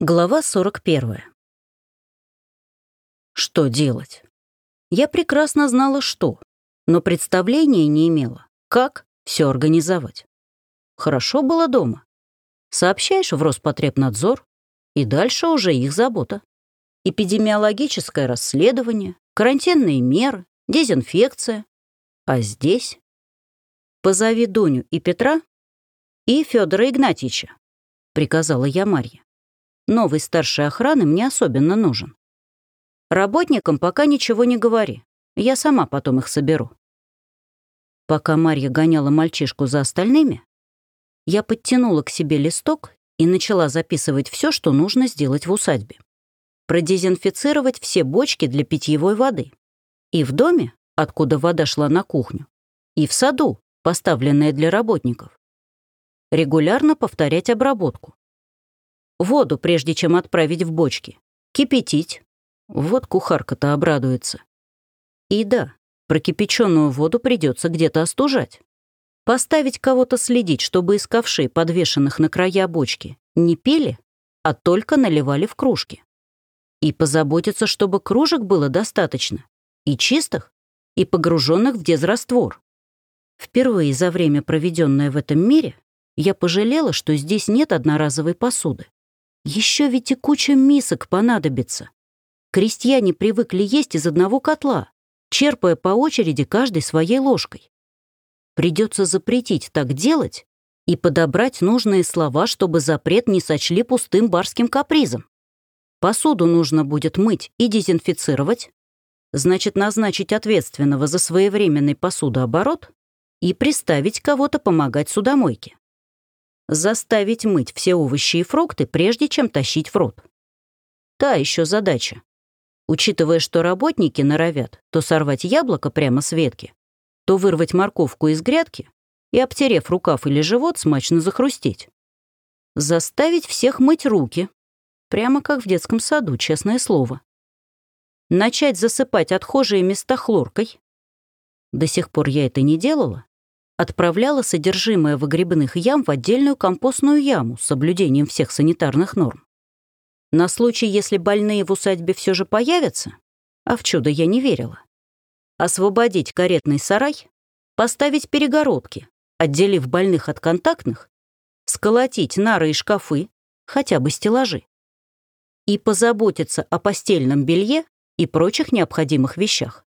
Глава 41. Что делать? Я прекрасно знала, что, но представления не имела, как все организовать. Хорошо было дома. Сообщаешь в Роспотребнадзор, и дальше уже их забота. Эпидемиологическое расследование, карантинные меры, дезинфекция. А здесь? Позови Дуню и Петра и Федора Игнатьича, приказала я Марье. Новый старший охраны мне особенно нужен. Работникам пока ничего не говори. Я сама потом их соберу. Пока Марья гоняла мальчишку за остальными, я подтянула к себе листок и начала записывать все, что нужно сделать в усадьбе. Продезинфицировать все бочки для питьевой воды. И в доме, откуда вода шла на кухню, и в саду, поставленная для работников. Регулярно повторять обработку. Воду, прежде чем отправить в бочки. Кипятить. Вот кухарка-то обрадуется. И да, прокипяченную воду придется где-то остужать. Поставить кого-то следить, чтобы из ковшей, подвешенных на края бочки, не пили, а только наливали в кружки. И позаботиться, чтобы кружек было достаточно, и чистых, и погруженных в дезраствор. Впервые за время, проведенное в этом мире, я пожалела, что здесь нет одноразовой посуды. Еще ведь и куча мисок понадобится. Крестьяне привыкли есть из одного котла, черпая по очереди каждой своей ложкой. Придется запретить так делать и подобрать нужные слова, чтобы запрет не сочли пустым барским капризом. Посуду нужно будет мыть и дезинфицировать, значит, назначить ответственного за своевременный посудооборот и приставить кого-то помогать судомойке заставить мыть все овощи и фрукты, прежде чем тащить в рот. Та еще задача. Учитывая, что работники норовят то сорвать яблоко прямо с ветки, то вырвать морковку из грядки и, обтерев рукав или живот, смачно захрустеть. Заставить всех мыть руки, прямо как в детском саду, честное слово. Начать засыпать отхожие места хлоркой. До сих пор я это не делала, отправляла содержимое выгребных ям в отдельную компостную яму с соблюдением всех санитарных норм. На случай, если больные в усадьбе все же появятся, а в чудо я не верила, освободить каретный сарай, поставить перегородки, отделив больных от контактных, сколотить нары и шкафы, хотя бы стеллажи, и позаботиться о постельном белье и прочих необходимых вещах.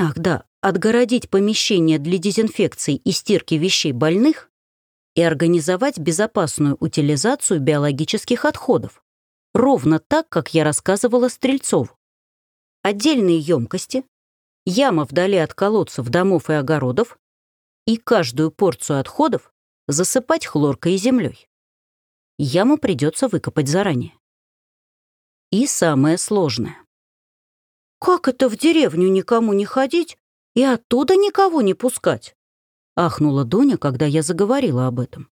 Ах да, отгородить помещение для дезинфекции и стирки вещей больных и организовать безопасную утилизацию биологических отходов, ровно так, как я рассказывала Стрельцову. Отдельные емкости, яма вдали от колодцев, домов и огородов и каждую порцию отходов засыпать хлоркой и землей. Яму придется выкопать заранее. И самое сложное. «Как это в деревню никому не ходить и оттуда никого не пускать?» — ахнула Дуня, когда я заговорила об этом.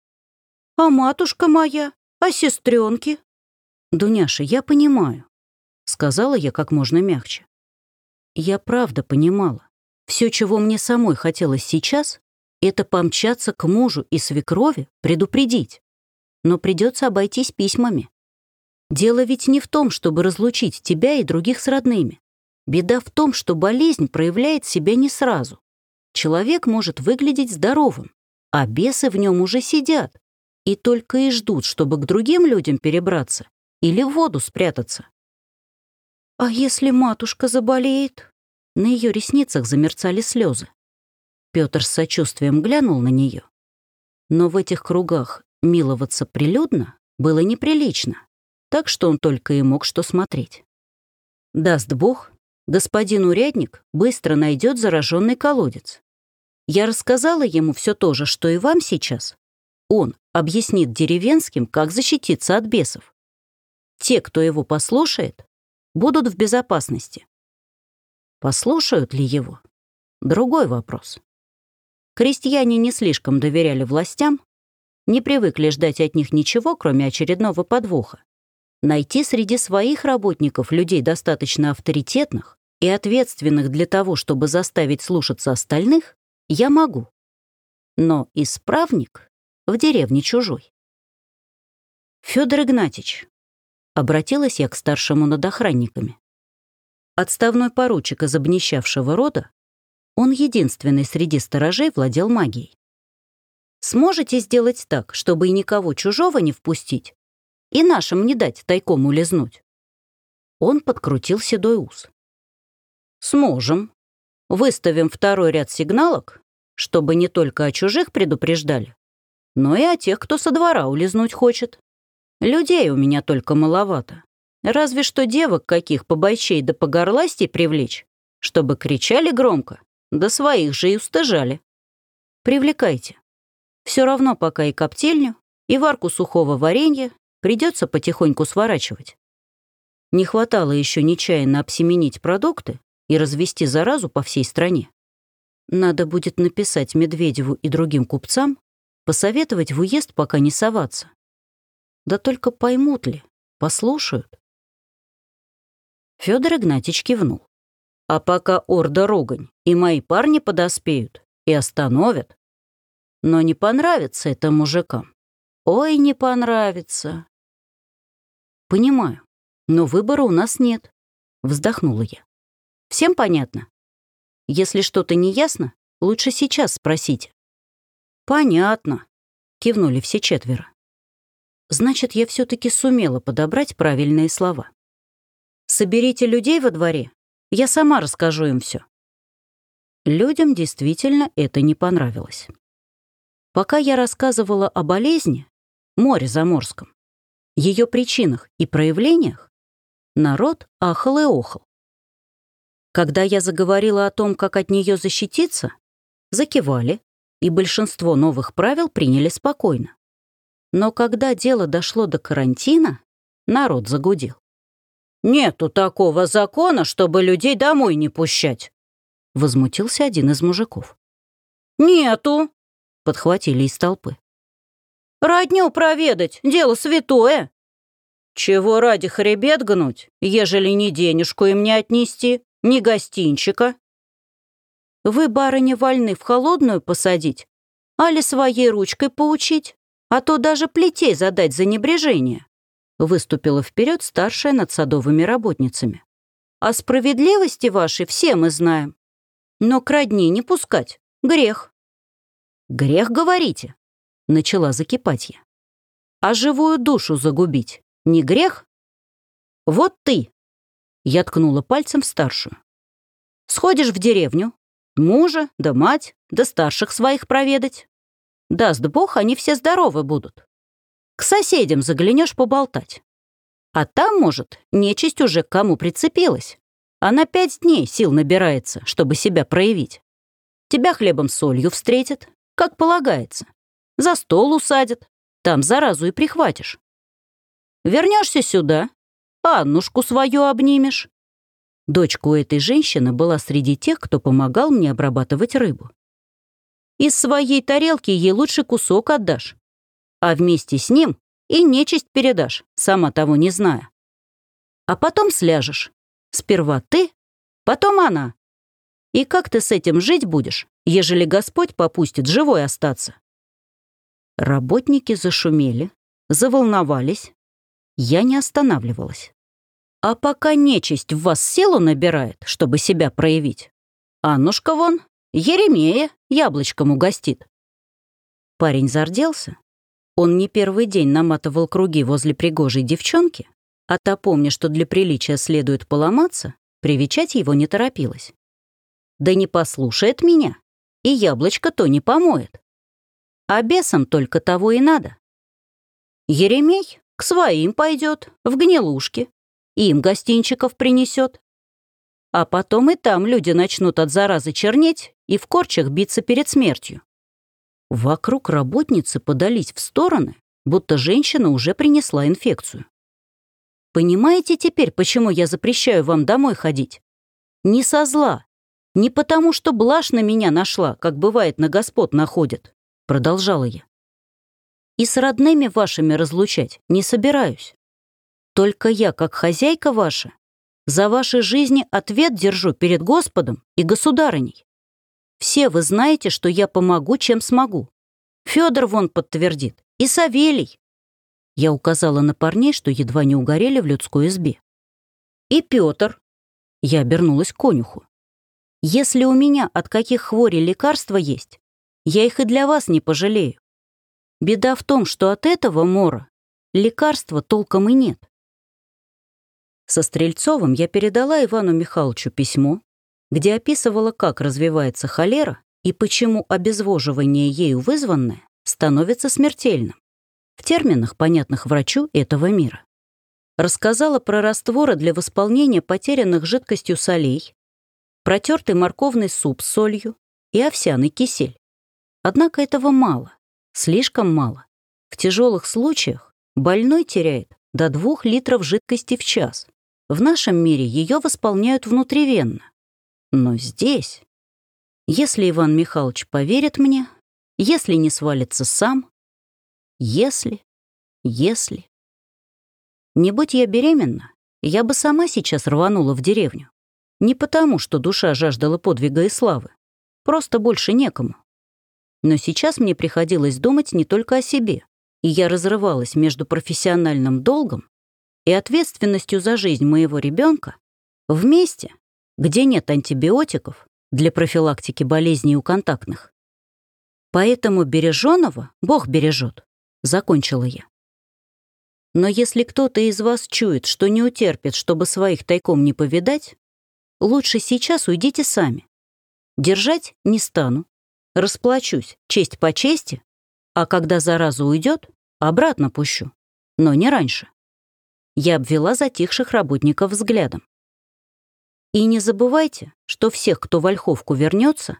«А матушка моя? А сестренки?» «Дуняша, я понимаю», — сказала я как можно мягче. Я правда понимала. Все, чего мне самой хотелось сейчас, это помчаться к мужу и свекрови, предупредить. Но придется обойтись письмами. Дело ведь не в том, чтобы разлучить тебя и других с родными. Беда в том, что болезнь проявляет себя не сразу. Человек может выглядеть здоровым, а бесы в нем уже сидят и только и ждут, чтобы к другим людям перебраться или в воду спрятаться. «А если матушка заболеет?» На ее ресницах замерцали слезы. Петр с сочувствием глянул на нее. Но в этих кругах миловаться прилюдно было неприлично, так что он только и мог что смотреть. Даст Бог, господин урядник быстро найдет зараженный колодец. Я рассказала ему все то же, что и вам сейчас. Он объяснит деревенским, как защититься от бесов. Те, кто его послушает, будут в безопасности. Послушают ли его? Другой вопрос. Крестьяне не слишком доверяли властям, не привыкли ждать от них ничего, кроме очередного подвоха. Найти среди своих работников людей достаточно авторитетных и ответственных для того, чтобы заставить слушаться остальных, я могу. Но исправник в деревне чужой. Федор Игнатьич, Обратилась я к старшему над охранниками. Отставной поручик из обнищавшего рода, он единственный среди сторожей владел магией. Сможете сделать так, чтобы и никого чужого не впустить, и нашим не дать тайком улизнуть?» Он подкрутил седой ус. «Сможем. Выставим второй ряд сигналок, чтобы не только о чужих предупреждали, но и о тех, кто со двора улизнуть хочет. Людей у меня только маловато. Разве что девок каких побойчей да погорластей привлечь, чтобы кричали громко, да своих же и устыжали. Привлекайте. Все равно пока и коптильню, и варку сухого варенья придется потихоньку сворачивать. Не хватало еще нечаянно обсеменить продукты и развести заразу по всей стране. Надо будет написать Медведеву и другим купцам, посоветовать в уезд пока не соваться. Да только поймут ли, послушают. Федор Игнатьич кивнул. А пока орда ругань и мои парни подоспеют и остановят, но не понравится это мужикам. Ой, не понравится. Понимаю, но выбора у нас нет. Вздохнула я. Всем понятно? Если что-то не ясно, лучше сейчас спросите. Понятно, кивнули все четверо. Значит, я все таки сумела подобрать правильные слова. Соберите людей во дворе, я сама расскажу им все. Людям действительно это не понравилось. Пока я рассказывала о болезни, море заморском, ее причинах и проявлениях, народ ахал и охал. Когда я заговорила о том, как от нее защититься, закивали, и большинство новых правил приняли спокойно. Но когда дело дошло до карантина, народ загудел. «Нету такого закона, чтобы людей домой не пущать», — возмутился один из мужиков. «Нету», — подхватили из толпы. «Родню проведать, дело святое!» «Чего ради хребет гнуть, ежели ни денежку им не отнести, ни гостинчика?» «Вы, барыня, вольны в холодную посадить, али своей ручкой поучить, а то даже плетей задать за небрежение», выступила вперед старшая над садовыми работницами. «О справедливости вашей все мы знаем, но к родни не пускать — грех». «Грех, говорите?» — начала закипать я. «А живую душу загубить не грех?» «Вот ты!» — я ткнула пальцем в старшую. «Сходишь в деревню, мужа, да мать, да старших своих проведать. Даст Бог, они все здоровы будут. К соседям заглянешь поболтать. А там, может, нечисть уже к кому прицепилась. А на пять дней сил набирается, чтобы себя проявить. Тебя хлебом солью встретят, как полагается. За стол усадят, там заразу и прихватишь. Вернешься сюда, Аннушку свою обнимешь. Дочка у этой женщины была среди тех, кто помогал мне обрабатывать рыбу. Из своей тарелки ей лучше кусок отдашь, а вместе с ним и нечисть передашь, сама того не зная. А потом сляжешь. Сперва ты, потом она. И как ты с этим жить будешь, ежели Господь попустит живой остаться. Работники зашумели, заволновались. Я не останавливалась. А пока нечисть в вас силу набирает, чтобы себя проявить, Аннушка вон, Еремея, яблочком угостит. Парень зарделся. Он не первый день наматывал круги возле пригожей девчонки, а та, помня, что для приличия следует поломаться, привечать его не торопилась. Да не послушает меня, и яблочко то не помоет. А бесам только того и надо. Еремей к своим пойдет, в гнилушки, им гостинчиков принесет. А потом и там люди начнут от заразы чернеть и в корчах биться перед смертью. Вокруг работницы подались в стороны, будто женщина уже принесла инфекцию. Понимаете теперь, почему я запрещаю вам домой ходить? Не со зла, не потому, что блажь на меня нашла, как бывает на господ находят, продолжала я. И с родными вашими разлучать не собираюсь. Только я, как хозяйка ваша, за ваши жизни ответ держу перед Господом и государыней. Все вы знаете, что я помогу, чем смогу. Федор вон подтвердит. И Савелий. Я указала на парней, что едва не угорели в людской избе. «И Пётр!» Я обернулась к конюху. «Если у меня от каких хворей лекарства есть, я их и для вас не пожалею. Беда в том, что от этого мора лекарства толком и нет. Со Стрельцовым я передала Ивану Михайловичу письмо, где описывала, как развивается холера и почему обезвоживание ею вызванное становится смертельным, в терминах, понятных врачу этого мира. Рассказала про растворы для восполнения потерянных жидкостью солей, протертый морковный суп с солью и овсяный кисель. Однако этого мало. Слишком мало. В тяжелых случаях больной теряет до 2 литров жидкости в час. В нашем мире ее восполняют внутривенно. Но здесь... Если Иван Михайлович поверит мне, если не свалится сам, если, если... Не будь я беременна, я бы сама сейчас рванула в деревню. Не потому, что душа жаждала подвига и славы. Просто больше некому. Но сейчас мне приходилось думать не только о себе, и я разрывалась между профессиональным долгом и ответственностью за жизнь моего ребенка в месте, где нет антибиотиков для профилактики болезней у контактных. Поэтому береженого Бог бережет, закончила я. Но если кто-то из вас чует, что не утерпит, чтобы своих тайком не повидать, лучше сейчас уйдите сами. Держать не стану, Расплачусь, честь по чести, а когда зараза уйдет, обратно пущу. Но не раньше. Я обвела затихших работников взглядом. И не забывайте, что всех, кто в Ольховку вернется,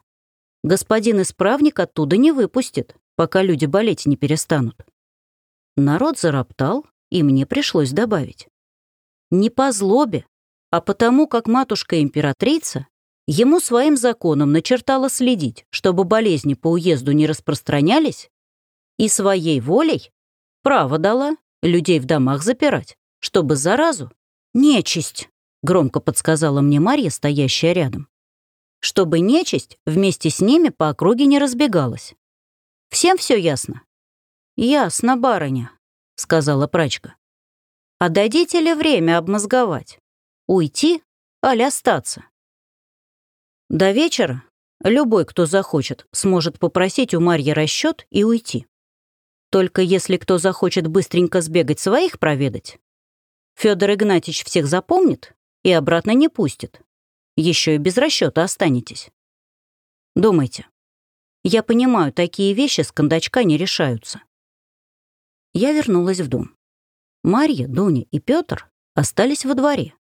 господин исправник оттуда не выпустит, пока люди болеть не перестанут. Народ зароптал, и мне пришлось добавить. Не по злобе, а потому как матушка-императрица Ему своим законом начертало следить, чтобы болезни по уезду не распространялись, и своей волей право дала людей в домах запирать, чтобы заразу «Нечисть», — громко подсказала мне Марья, стоящая рядом, чтобы нечисть вместе с ними по округе не разбегалась. Всем все ясно? «Ясно, барыня», — сказала прачка. «А дадите ли время обмозговать? Уйти, аль остаться?» До вечера любой, кто захочет, сможет попросить у Марьи расчет и уйти. Только если кто захочет быстренько сбегать своих проведать, Федор Игнатьевич всех запомнит и обратно не пустит. Еще и без расчета останетесь. Думайте. Я понимаю, такие вещи с кондачка не решаются. Я вернулась в дом. Марья, Дуня и Петр остались во дворе.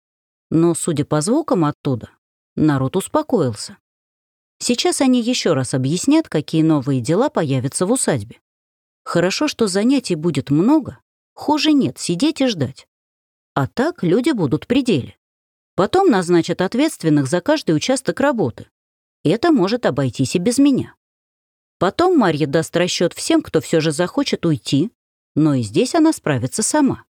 Но, судя по звукам оттуда, народ успокоился. Сейчас они еще раз объяснят, какие новые дела появятся в усадьбе. Хорошо, что занятий будет много, хуже нет, сидеть и ждать. А так люди будут при деле. Потом назначат ответственных за каждый участок работы. Это может обойтись и без меня. Потом Марья даст расчет всем, кто все же захочет уйти, но и здесь она справится сама.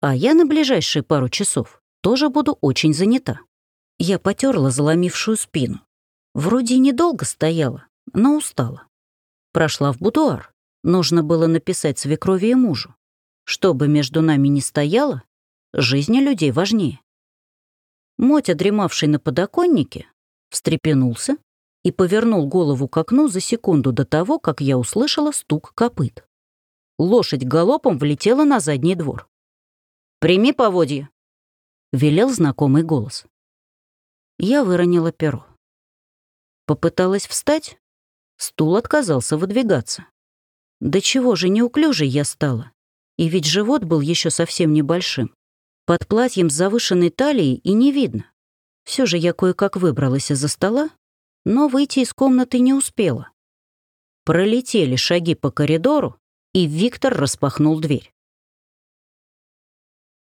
А я на ближайшие пару часов тоже буду очень занята. Я потерла заломившую спину. Вроде недолго стояла, но устала. Прошла в будуар. Нужно было написать свекрови и мужу. Что бы между нами ни стояло, жизни людей важнее. Мотя, дремавший на подоконнике, встрепенулся и повернул голову к окну за секунду до того, как я услышала стук копыт. Лошадь галопом влетела на задний двор. «Прими поводья», — велел знакомый голос. Я выронила перо. Попыталась встать, стул отказался выдвигаться. Да чего же неуклюжей я стала. И ведь живот был еще совсем небольшим. Под платьем с завышенной талией и не видно. Все же я кое-как выбралась из-за стола, но выйти из комнаты не успела. Пролетели шаги по коридору, и Виктор распахнул дверь.